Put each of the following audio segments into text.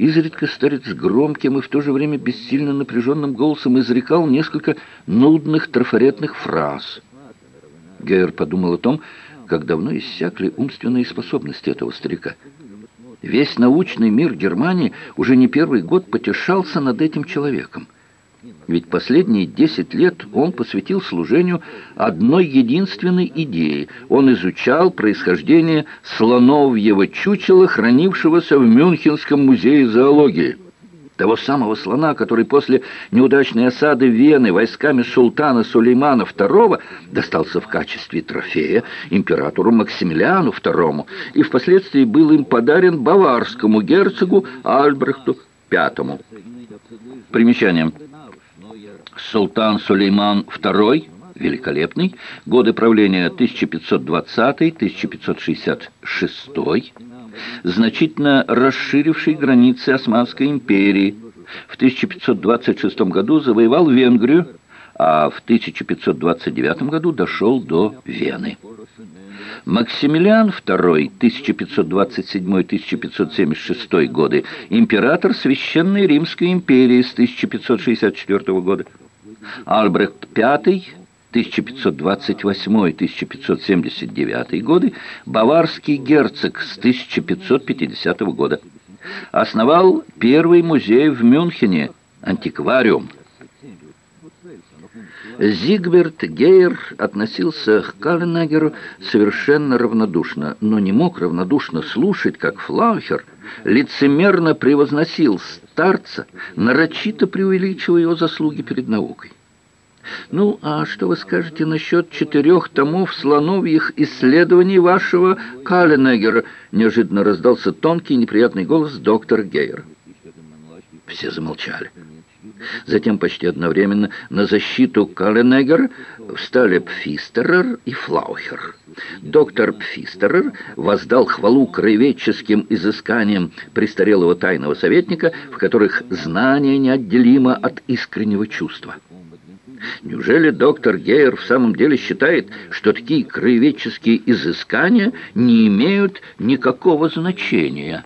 Изредка старец громким и в то же время бессильно напряженным голосом изрекал несколько нудных трафаретных фраз. Гейер подумал о том, как давно иссякли умственные способности этого старика. Весь научный мир Германии уже не первый год потешался над этим человеком. Ведь последние десять лет он посвятил служению одной единственной идее. Он изучал происхождение слоновьего чучела, хранившегося в Мюнхенском музее зоологии. Того самого слона, который после неудачной осады Вены войсками султана Сулеймана II достался в качестве трофея императору Максимилиану II и впоследствии был им подарен баварскому герцогу Альбрехту V. Примечание. Султан Сулейман II, великолепный, годы правления 1520-1566, значительно расширивший границы Османской империи. В 1526 году завоевал Венгрию, а в 1529 году дошел до Вены. Максимилиан II, 1527-1576 годы, император Священной Римской империи с 1564 года. Альбрехт V, 1528-1579 годы, баварский герцог с 1550 года. Основал первый музей в Мюнхене, антиквариум. Зигберт Гейер относился к Каленагеру совершенно равнодушно, но не мог равнодушно слушать, как Флаухер лицемерно превозносил старца, нарочито преувеличивая его заслуги перед наукой. «Ну, а что вы скажете насчет четырех томов слоновьих исследований вашего Каленегера?» Неожиданно раздался тонкий неприятный голос доктора Гейера. Все замолчали. Затем почти одновременно на защиту Каленегера встали Пфистерер и Флаухер. Доктор Пфистерер воздал хвалу краеведческим изысканиям престарелого тайного советника, в которых знание неотделимо от искреннего чувства. Неужели доктор Гейер в самом деле считает, что такие краеведческие изыскания не имеют никакого значения?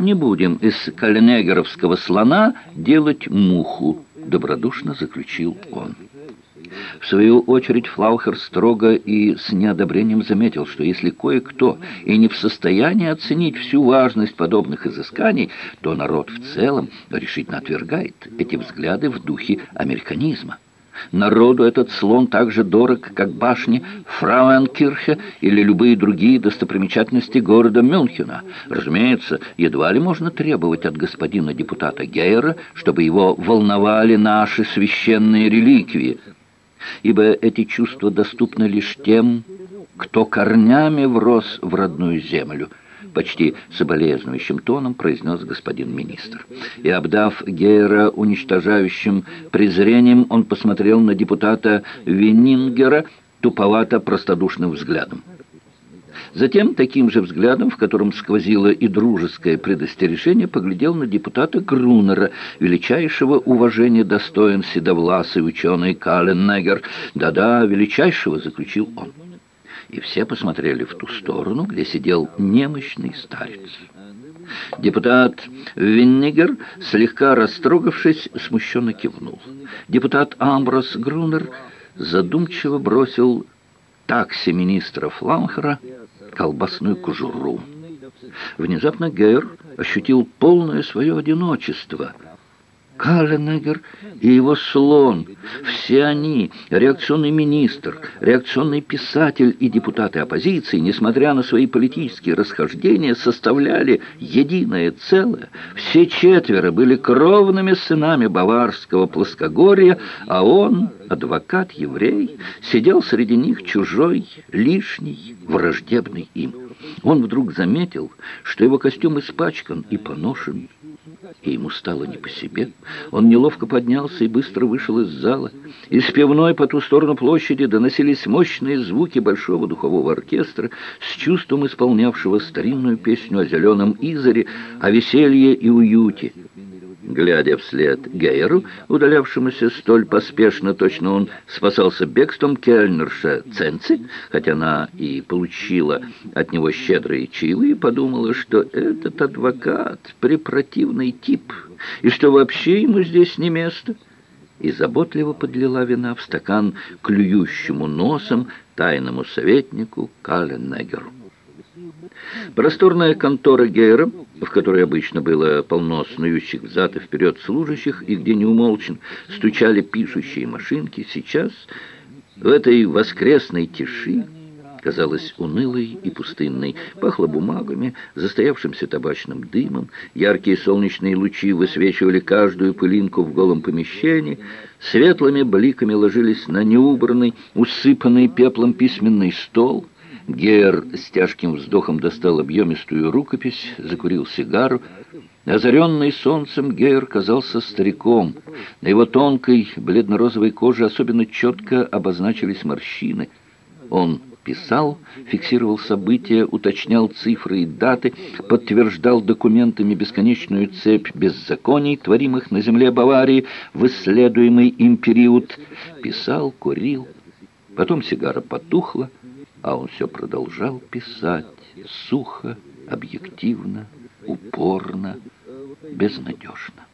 «Не будем из калинегеровского слона делать муху», — добродушно заключил он. В свою очередь Флаухер строго и с неодобрением заметил, что если кое-кто и не в состоянии оценить всю важность подобных изысканий, то народ в целом решительно отвергает эти взгляды в духе американизма. Народу этот слон так же дорог, как башни Фрауенкирхе или любые другие достопримечательности города Мюнхена. Разумеется, едва ли можно требовать от господина депутата Гейера, чтобы его волновали наши священные реликвии – ибо эти чувства доступны лишь тем, кто корнями врос в родную землю, почти соболезнующим тоном произнес господин министр. И, обдав Гейера уничтожающим презрением, он посмотрел на депутата Венингера туповато-простодушным взглядом. Затем таким же взглядом, в котором сквозило и дружеское предостережение, поглядел на депутата Грунера, величайшего уважения достоин седовласый ученый Каленнегер. «Да-да, величайшего», — заключил он. И все посмотрели в ту сторону, где сидел немощный старец. Депутат Виннигер, слегка растрогавшись, смущенно кивнул. Депутат Амброс Грунер задумчиво бросил такси министра Фламхера колбасную кожуру. Внезапно Гейр ощутил полное свое одиночество – Каленегер и его слон, все они, реакционный министр, реакционный писатель и депутаты оппозиции, несмотря на свои политические расхождения, составляли единое целое. Все четверо были кровными сынами баварского плоскогорья, а он, адвокат-еврей, сидел среди них чужой, лишний, враждебный им. Он вдруг заметил, что его костюм испачкан и поношен, и ему стало не по себе. Он неловко поднялся и быстро вышел из зала. Из пивной по ту сторону площади доносились мощные звуки большого духового оркестра с чувством исполнявшего старинную песню о зеленом Изоре, о веселье и уюте. Глядя вслед Гейеру, удалявшемуся столь поспешно, точно он спасался бегством кельнерша Ценци, хотя она и получила от него щедрые чаевые, подумала, что этот адвокат — препротивный тип, и что вообще ему здесь не место, и заботливо подлила вина в стакан клюющему носом тайному советнику Каленегеру. Просторная контора Гейра, в которой обычно было полно снующих взад и вперед служащих, и где неумолчен стучали пишущие машинки, сейчас, в этой воскресной тиши, казалась унылой и пустынной, пахло бумагами, застоявшимся табачным дымом, яркие солнечные лучи высвечивали каждую пылинку в голом помещении, светлыми бликами ложились на неубранный, усыпанный пеплом письменный стол — Гер с тяжким вздохом достал объемистую рукопись, закурил сигару. Озаренный солнцем Гейр казался стариком. На его тонкой бледно-розовой коже особенно четко обозначились морщины. Он писал, фиксировал события, уточнял цифры и даты, подтверждал документами бесконечную цепь беззаконий, творимых на земле Баварии в исследуемый им период. Писал, курил. Потом сигара потухла, а он все продолжал писать, сухо, объективно, упорно, безнадежно.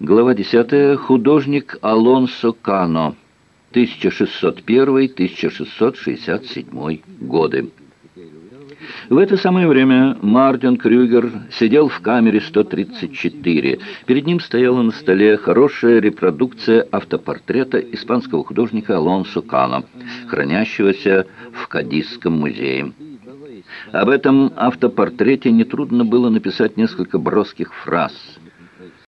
Глава 10. Художник Алонсо Кано. 1601-1667 годы. В это самое время Мартин Крюгер сидел в камере 134. Перед ним стояла на столе хорошая репродукция автопортрета испанского художника Алонсо Кано, хранящегося в Кадисском музее. Об этом автопортрете нетрудно было написать несколько броских фраз –